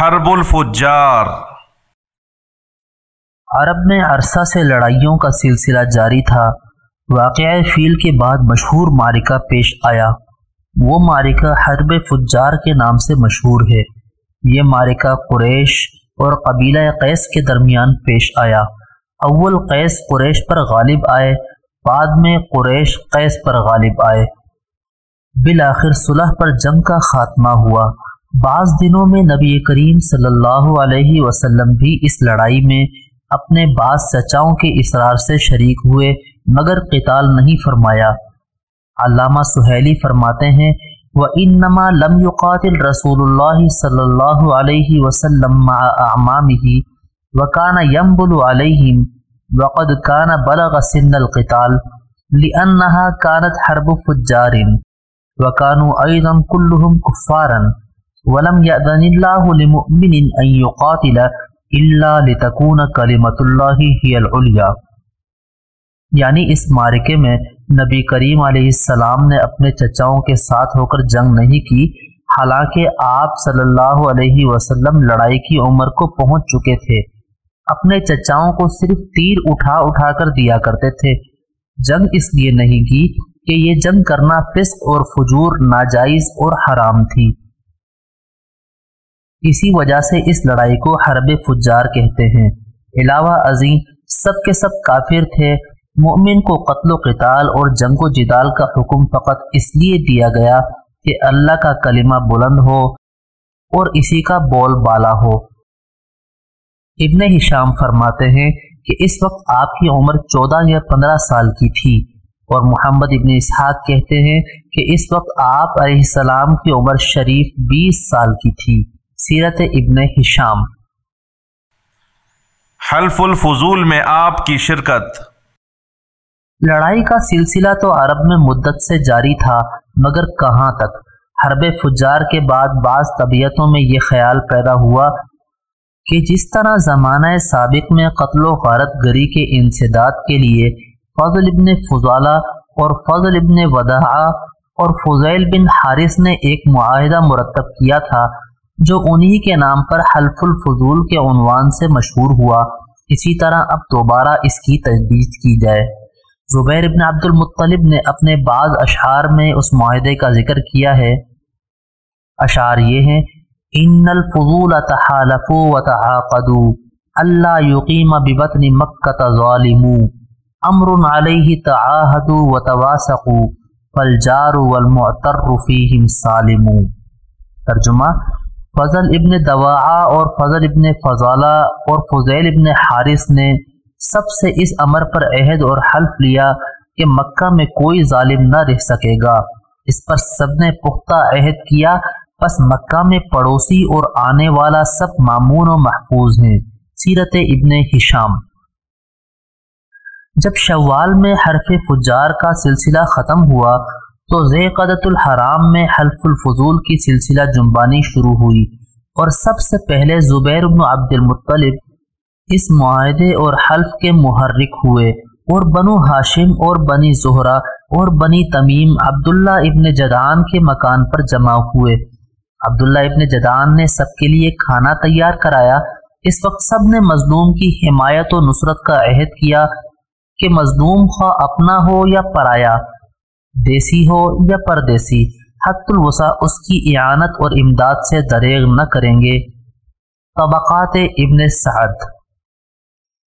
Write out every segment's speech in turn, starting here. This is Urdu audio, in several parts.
حرب الفجار۔ عرب میں عرصہ سے لڑائیوں کا سلسلہ جاری تھا۔ واقعہ فیل کے بعد مشہور مارکہ پیش آیا۔ وہ مارکہ حرب فجار کے نام سے مشہور ہے۔ یہ مارکہ قریش اور قبیلہ قیس کے درمیان پیش آیا۔ اول قیس قریش پر غالب آئے، بعد میں قریش قیس پر غالب آئے۔ بالآخر صلح پر جنگ کا خاتمہ ہوا۔ بعض دنوں میں نبی کریم صلی اللہ علیہ وسلم بھی اس لڑائی میں اپنے بعض سچاؤں کے اصرار سے شریک ہوئے، مگر قتال نہیں فرمایا۔ علامہ سہیلی فرماتے ہیں وہ انما لم يقاتل رسول اللہ صلی اللہ علیہ وسلم مع اعمامه وكان ينبل عليهم وقد كان بلغ سن القتال لأنها كانت حرب فجار وكانوا أيضا كلهم كفارا ولم يأذن الله لمؤمن أن يقاتل إلا لتكون كلمة الله هي العليا۔ یعنی اس مارکے میں نبی کریم علیہ السلام نے اپنے چچاؤں کے ساتھ ہو کر جنگ نہیں کی، حالانکہ آپ صلی اللہ علیہ وسلم لڑائی کی عمر کو پہنچ چکے تھے۔ اپنے چچاؤں کو صرف تیر اٹھا اٹھا کر دیا کرتے تھے۔ جنگ اس لیے نہیں کی کہ یہ جنگ کرنا فسق اور فجور، ناجائز اور حرام تھی۔ اسی وجہ سے اس لڑائی کو حرب فجار کہتے ہیں۔ علاوہ ازیں سب کے سب کافر تھے، مومن کو قتل و قتال اور جنگ و جدال کا حکم فقط اس لیے دیا گیا کہ اللہ کا کلمہ بلند ہو اور اسی کا بول بالا ہو۔ ابن ہشام فرماتے ہیں کہ اس وقت آپ کی عمر چودہ یا پندرہ سال کی تھی اور محمد ابن اسحاق کہتے ہیں کہ اس وقت آپ علیہ السلام کی عمر شریف بیس سال کی تھی۔ سیرت ابن ہشام۔ حلف الفضول میں آپ کی شرکت۔ لڑائی کا سلسلہ تو عرب میں مدت سے جاری تھا مگر کہاں تک؟ حرب فجار کے بعد بعض طبیعتوں میں یہ خیال پیدا ہوا کہ جس طرح زمانہ سابق میں قتل و غارت گری کے انسداد کے لیے فضل ابن فضالہ اور فضل ابن وداع اور فضیل بن حارث نے ایک معاہدہ مرتب کیا تھا جو انہی کے نام پر حلف الفضول کے عنوان سے مشہور ہوا۔ اسی طرح اب دوبارہ اس کی تجدید کی جائے۔ زبیر ابن عبد المطلب نے اپنے بعض اشعار میں اس معاہدے کا ذکر کیا ہے۔ اشعار یہ ہیں، ان الفضول تحالفوا وتعاقدوا اللہ یقیم ببطن مکہ ظالموا، امر علیہ تعاہدوا وتواسقوا، فالجار والمعتر فیہم سالموا ترجمہ فضل ابن دوا اور فضل ابن فضالہ اور فضیل ابن حارث نے سب سے اس امر پر عہد اور حلف لیا کہ مکہ میں کوئی ظالم نہ رہ سکے گا۔ اس پر سب نے پختہ عہد کیا۔ بس مکہ میں پڑوسی اور آنے والا سب معمون و محفوظ ہیں۔ سیرت ابن ہشام۔ جب شوال میں حرف فجار کا سلسلہ ختم ہوا تو زیقدت الحرام میں حلف الفضول کی سلسلہ جنبانی شروع ہوئی اور سب سے پہلے زبیر بن عبد المطلب اس معاہدے اور حلف کے محرک ہوئے اور بنو ہاشم اور بنی زہرہ اور بنی تمیم عبداللہ ابن جدان کے مکان پر جمع ہوئے۔ عبداللہ ابن جدان نے سب کے لیے کھانا تیار کرایا۔ اس وقت سب نے مظلوم کی حمایت و نصرت کا عہد کیا کہ مظلوم خواہ اپنا ہو یا پرایا۔ دیسی ہو یا پردیسی حت الوسع اس کی اعانت اور امداد سے دریغ نہ کریں گے۔ طبقات ابن سعد۔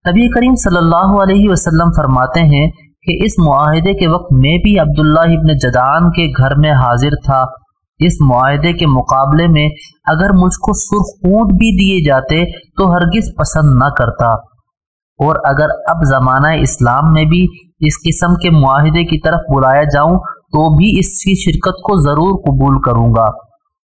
نبی کریم صلی اللہ علیہ وسلم فرماتے ہیں کہ اس معاہدے کے وقت میں بھی عبداللہ ابن جدان کے گھر میں حاضر تھا۔ اس معاہدے کے مقابلے میں اگر مجھ کو سرخ اونٹ بھی دیے جاتے تو ہرگز پسند نہ کرتا۔ اور اگر اب زمانہ اسلام میں بھی اس قسم کے معاہدے کی طرف بلایا جاؤں، تو بھی اس کی شرکت کو ضرور قبول کروں گا۔